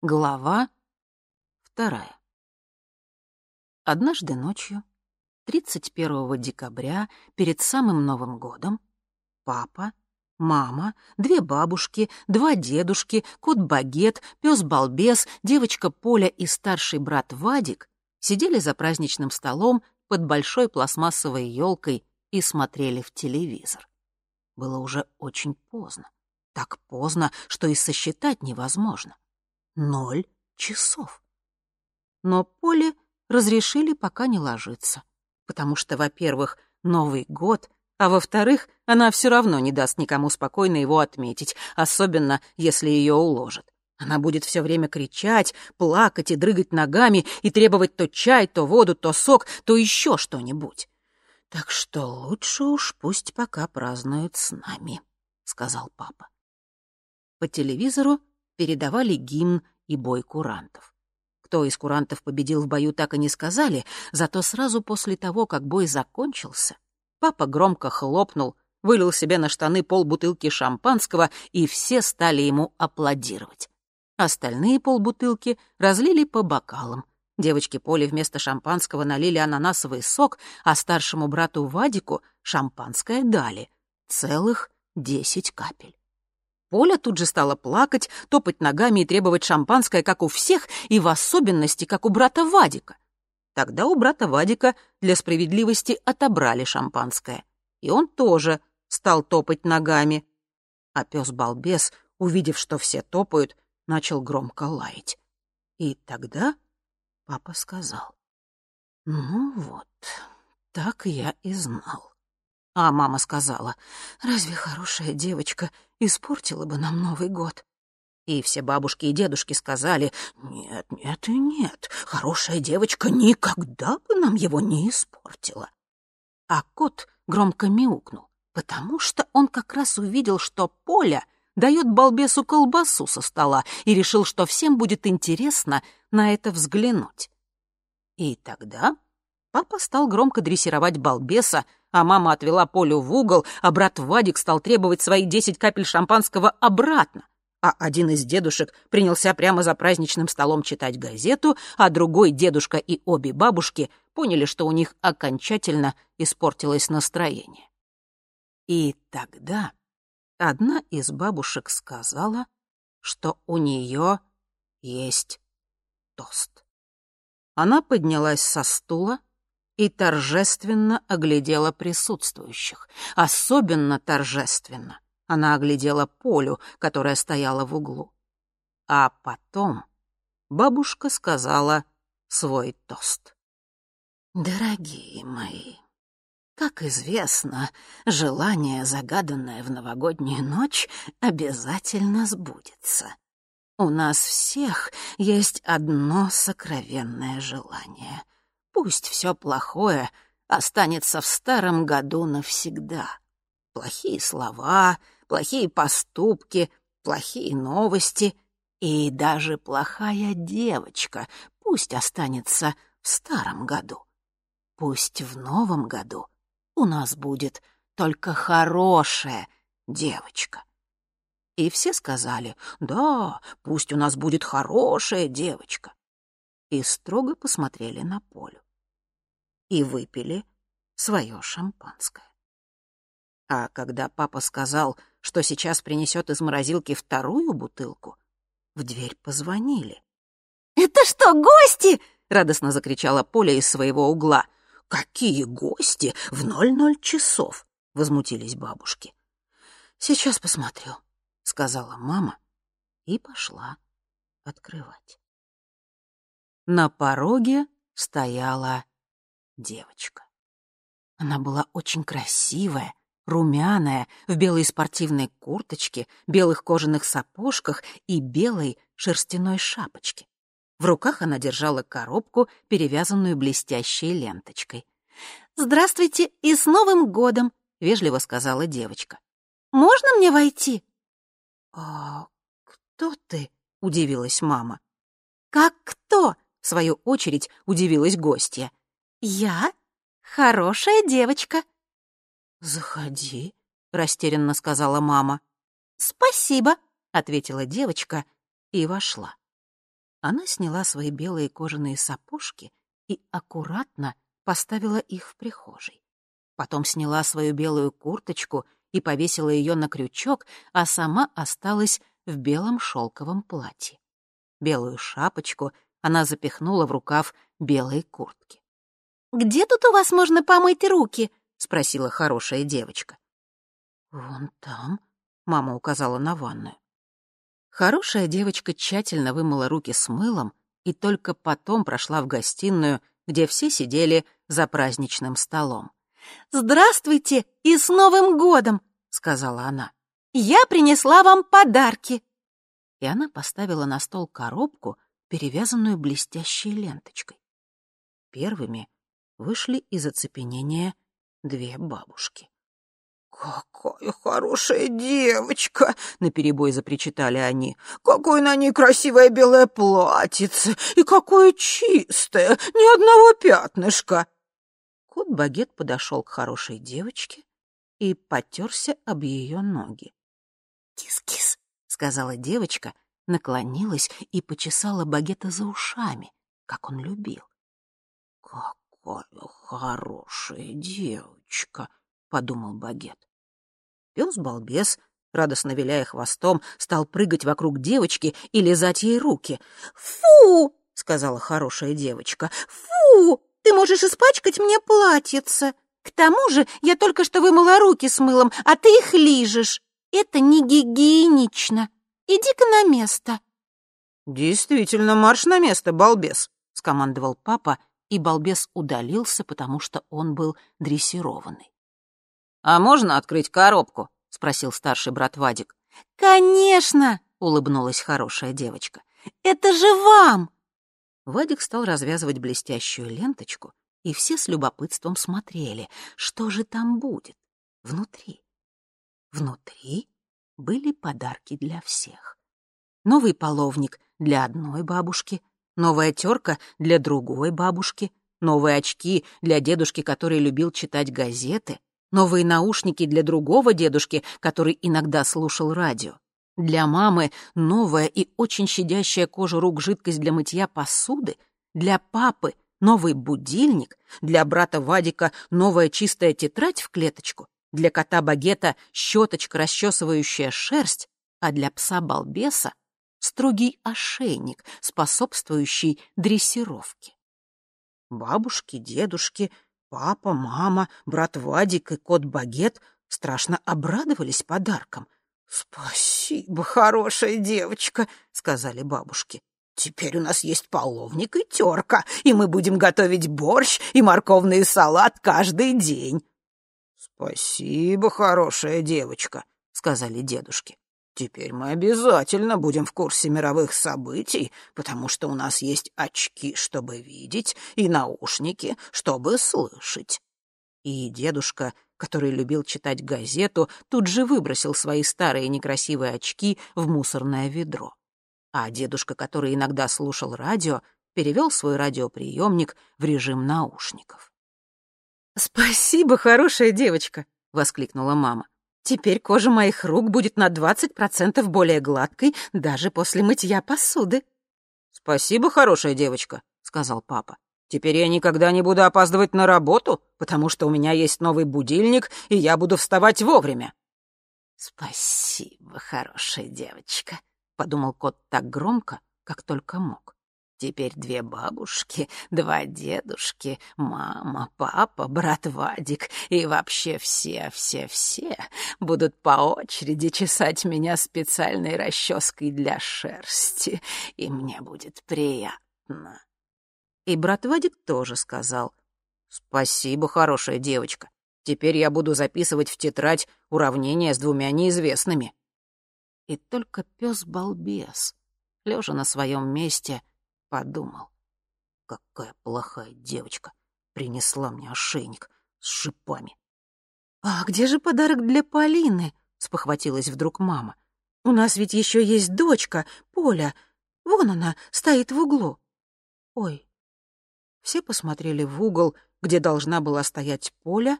Глава вторая. Однажды ночью, 31 декабря, перед самым Новым годом, папа, мама, две бабушки, два дедушки, кот-багет, пес-балбес, девочка Поля и старший брат Вадик сидели за праздничным столом под большой пластмассовой елкой и смотрели в телевизор. Было уже очень поздно. Так поздно, что и сосчитать невозможно ноль часов. Но Поле разрешили пока не ложиться, потому что, во-первых, Новый год, а во-вторых, она все равно не даст никому спокойно его отметить, особенно если ее уложат. Она будет все время кричать, плакать и дрыгать ногами и требовать то чай, то воду, то сок, то еще что-нибудь. Так что лучше уж пусть пока празднуют с нами, — сказал папа. По телевизору передавали гимн и бой курантов. Кто из курантов победил в бою, так и не сказали, зато сразу после того, как бой закончился, папа громко хлопнул, вылил себе на штаны полбутылки шампанского, и все стали ему аплодировать. Остальные полбутылки разлили по бокалам. Девочки Поле вместо шампанского налили ананасовый сок, а старшему брату Вадику шампанское дали. Целых десять капель. Поля тут же стала плакать, топать ногами и требовать шампанское, как у всех, и в особенности, как у брата Вадика. Тогда у брата Вадика для справедливости отобрали шампанское. И он тоже стал топать ногами. А пес-балбес, увидев, что все топают, начал громко лаять. И тогда папа сказал, «Ну вот, так я и знал». А мама сказала, «Разве хорошая девочка испортила бы нам Новый год?» И все бабушки и дедушки сказали, «Нет, нет и нет, хорошая девочка никогда бы нам его не испортила». А кот громко мяукнул, потому что он как раз увидел, что Поля дает балбесу колбасу со стола и решил, что всем будет интересно на это взглянуть. И тогда папа стал громко дрессировать балбеса, а мама отвела Полю в угол, а брат Вадик стал требовать свои десять капель шампанского обратно. А один из дедушек принялся прямо за праздничным столом читать газету, а другой дедушка и обе бабушки поняли, что у них окончательно испортилось настроение. И тогда одна из бабушек сказала, что у нее есть тост. Она поднялась со стула, и торжественно оглядела присутствующих. Особенно торжественно она оглядела Полю, которая стояла в углу. А потом бабушка сказала свой тост. «Дорогие мои, как известно, желание, загаданное в новогоднюю ночь, обязательно сбудется. У нас всех есть одно сокровенное желание — Пусть все плохое останется в старом году навсегда. Плохие слова, плохие поступки, плохие новости и даже плохая девочка пусть останется в старом году. Пусть в новом году у нас будет только хорошая девочка. И все сказали, да, пусть у нас будет хорошая девочка. И строго посмотрели на Полю и выпили свое шампанское. А когда папа сказал, что сейчас принесет из морозилки вторую бутылку, в дверь позвонили. «Это что, гости?» — радостно закричала Поля из своего угла. «Какие гости в ноль-ноль часов?» — возмутились бабушки. «Сейчас посмотрю», — сказала мама и пошла открывать. На пороге стояла девочка. Она была очень красивая, румяная, в белой спортивной курточке, белых кожаных сапожках и белой шерстяной шапочке. В руках она держала коробку, перевязанную блестящей ленточкой. «Здравствуйте и с Новым годом!» — вежливо сказала девочка. «Можно мне войти?» «А кто ты?» — удивилась мама. «Как кто?» — в свою очередь удивилась гостья. «Я хорошая девочка». «Заходи», — растерянно сказала мама. «Спасибо», — ответила девочка и вошла. Она сняла свои белые кожаные сапожки и аккуратно поставила их в прихожей. Потом сняла свою белую курточку и повесила ее на крючок, а сама осталась в белом шелковом платье. Белую шапочку она запихнула в рукав белой куртки. «Где тут у вас можно помыть руки?» — спросила хорошая девочка. «Вон там», — мама указала на ванную. Хорошая девочка тщательно вымыла руки с мылом и только потом прошла в гостиную, где все сидели за праздничным столом. «Здравствуйте и с Новым годом!» — сказала она. «Я принесла вам подарки!» И она поставила на стол коробку, перевязанную блестящей ленточкой. Первыми вышли из оцепенения две бабушки. «Какая хорошая девочка!» — наперебой запричитали они. «Какое на ней красивое белое платьице! И какое чистое! Ни одного пятнышка!» Кот-багет подошел к хорошей девочке и потерся об ее ноги. «Кис-кис!» — сказала девочка, наклонилась и почесала багета за ушами, как он любил. «Какая хорошая девочка!» — подумал багет. Пес-балбес, радостно виляя хвостом, стал прыгать вокруг девочки и лизать ей руки. «Фу!» — сказала хорошая девочка. «Фу! Ты можешь испачкать мне платьице. К тому же я только что вымыла руки с мылом, а ты их лижешь. Это не гигиенично. Иди-ка на место». «Действительно, марш на место, балбес», — скомандовал папа, и балбес удалился, потому что он был дрессированный. «А можно открыть коробку?» — спросил старший брат Вадик. «Конечно!» — улыбнулась хорошая девочка. «Это же вам!» Вадик стал развязывать блестящую ленточку, и все с любопытством смотрели, что же там будет внутри. Внутри были подарки для всех. Новый половник для одной бабушки, новая терка для другой бабушки, новые очки для дедушки, который любил читать газеты, новые наушники для другого дедушки, который иногда слушал радио. Для мамы новая и очень щадящая кожу рук жидкость для мытья посуды, для папы новый будильник, для брата Вадика новая чистая тетрадь в клеточку, для кота Багета щеточка, расчесывающая шерсть, а для пса-балбеса строгий ошейник, способствующий дрессировке. Бабушки, дедушки — Папа, мама, брат Вадик и кот Багет страшно обрадовались подаркам. «Спасибо, хорошая девочка», — сказали бабушки. «Теперь у нас есть половник и терка, и мы будем готовить борщ и морковный салат каждый день». «Спасибо, хорошая девочка», — сказали дедушки. Теперь мы обязательно будем в курсе мировых событий, потому что у нас есть очки, чтобы видеть, и наушники, чтобы слышать. И дедушка, который любил читать газету, тут же выбросил свои старые некрасивые очки в мусорное ведро. А дедушка, который иногда слушал радио, перевел свой радиоприемник в режим наушников. «Спасибо, хорошая девочка!» — воскликнула мама. Теперь кожа моих рук будет на 20% более гладкой даже после мытья посуды. «Спасибо, хорошая девочка», — сказал папа. «Теперь я никогда не буду опаздывать на работу, потому что у меня есть новый будильник, и я буду вставать вовремя». «Спасибо, хорошая девочка», — подумал кот так громко, как только мог. Теперь две бабушки, два дедушки, мама, папа, брат Вадик и вообще все-все-все будут по очереди чесать меня специальной расческой для шерсти, и мне будет приятно. И брат Вадик тоже сказал, «Спасибо, хорошая девочка. Теперь я буду записывать в тетрадь уравнения с двумя неизвестными». И только пес-балбес, лежа на своем месте, — Подумал, какая плохая девочка принесла мне ошейник с шипами. «А где же подарок для Полины?» — спохватилась вдруг мама. «У нас ведь еще есть дочка, Поля. Вон она, стоит в углу». «Ой». Все посмотрели в угол, где должна была стоять Поля,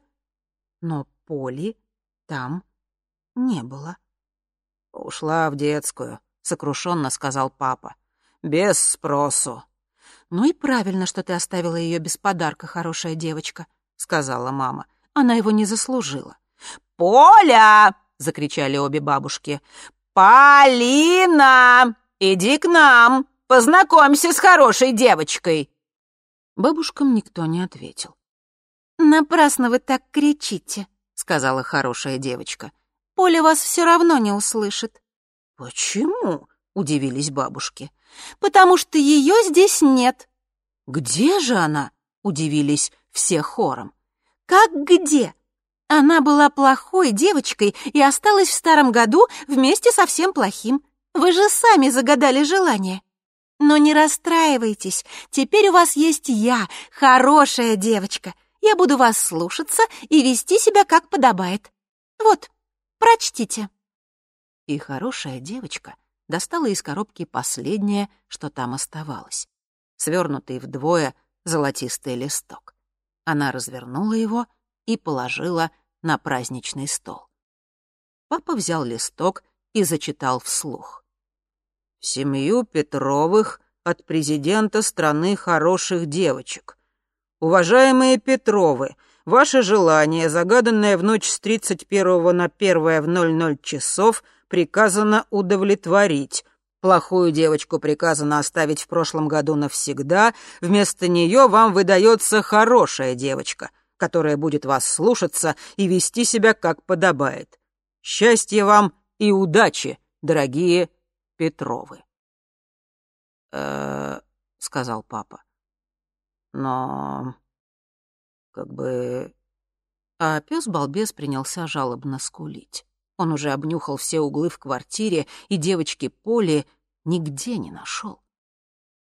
но Поли там не было. «Ушла в детскую», — сокрушенно сказал папа. Без спросу». «Ну и правильно, что ты оставила ее без подарка, хорошая девочка», — сказала мама. «Она его не заслужила». «Поля!» — закричали обе бабушки. «Полина! Иди к нам! Познакомься с хорошей девочкой!» Бабушкам никто не ответил. «Напрасно вы так кричите», — сказала хорошая девочка. «Поля вас все равно не услышит». «Почему?» — удивились бабушки. «Потому что ее здесь нет». «Где же она?» — удивились все хором. «Как где? Она была плохой девочкой и осталась в старом году вместе со всем плохим. Вы же сами загадали желание. Но не расстраивайтесь, теперь у вас есть я, хорошая девочка. Я буду вас слушаться и вести себя как подобает. Вот, прочтите». И хорошая девочка достала из коробки последнее, что там оставалось. Свернутый вдвое золотистый листок. Она развернула его и положила на праздничный стол. Папа взял листок и зачитал вслух. «В семью Петровых от президента страны хороших девочек. Уважаемые Петровы, ваше желание, загаданное в ночь с 31 на 1 в 00 часов, приказано удовлетворить. Плохую девочку приказано оставить в прошлом году навсегда, вместо нее вам выдается хорошая девочка, которая будет вас слушаться и вести себя как подобает. Счастья вам и удачи, дорогие Петровы. э сказал папа. Но... как бы... А пес-балбес принялся жалобно скулить. Он уже обнюхал все углы в квартире, и девочки Поли нигде не нашел.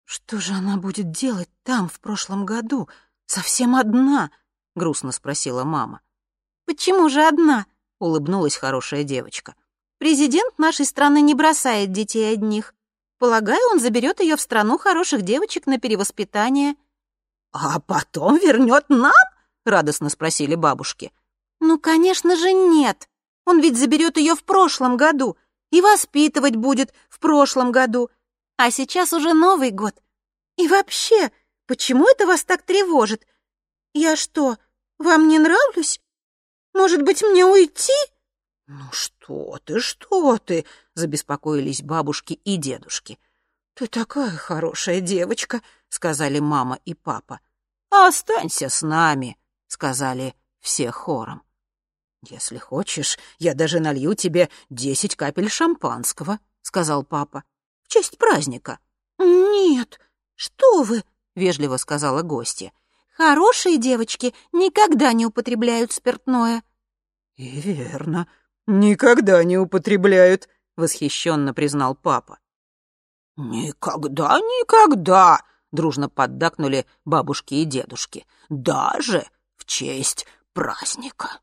«Что же она будет делать там в прошлом году? Совсем одна?» — грустно спросила мама. «Почему же одна?» — улыбнулась хорошая девочка. «Президент нашей страны не бросает детей одних. Полагаю, он заберет ее в страну хороших девочек на перевоспитание». «А потом вернет нам?» — радостно спросили бабушки. «Ну, конечно же, нет. Он ведь заберет ее в прошлом году и воспитывать будет в прошлом году. А сейчас уже Новый год. И вообще, почему это вас так тревожит? Я что, вам не нравлюсь? Может быть, мне уйти?» «Ну что ты, что ты?» — забеспокоились бабушки и дедушки. «Ты такая хорошая девочка», — сказали мама и папа. «Останься с нами», — сказали все хором. «Если хочешь, я даже налью тебе десять капель шампанского», — сказал папа. «В честь праздника». «Нет, что вы», — вежливо сказала гостья. «Хорошие девочки никогда не употребляют спиртное». «И верно, никогда не употребляют», — восхищенно признал папа. «Никогда, никогда!» — дружно поддакнули бабушки и дедушки. «Даже в честь праздника!»